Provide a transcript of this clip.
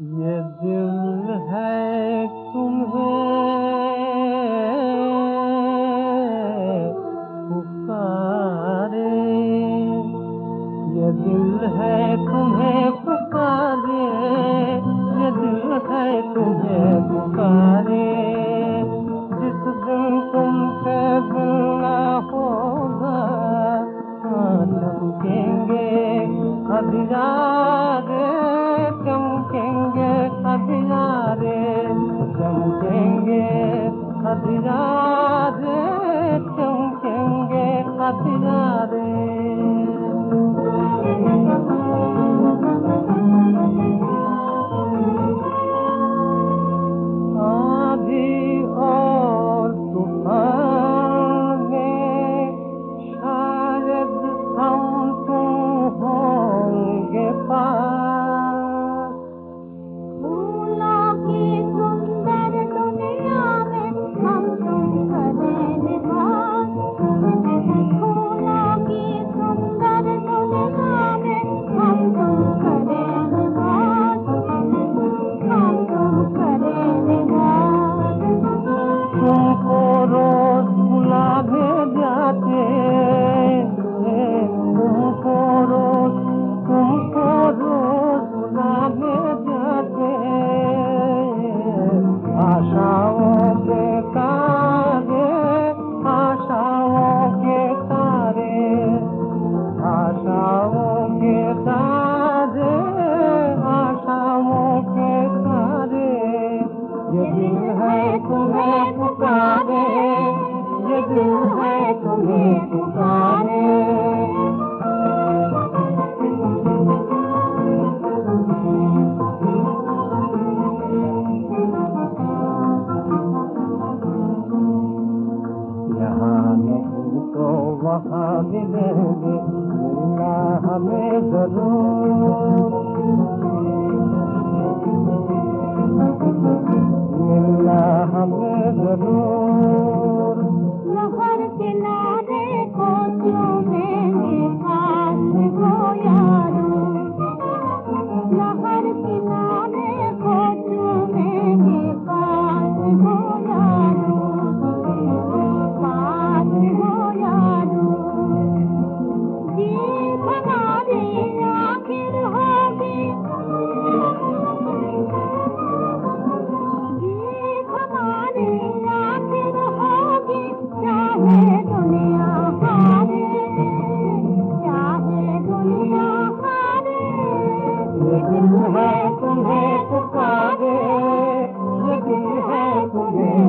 ये दिल है तुम्हें पुकारे। ये दिल है तुम्हें पुकारे। ये दिल है तुम्हें पुकारे। जिस दिन तुमसे मिलना होगा हाँ चमकेंगे अधियारे ये दिल है तुम्हें पुकारे, ये दिल है तुम्हें पुकारे। तो वहाँ मिलेंगे हमें ज़रूर। en la amor de ये है तुम्हें पुकारे ये दिल है तुम्हें